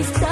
is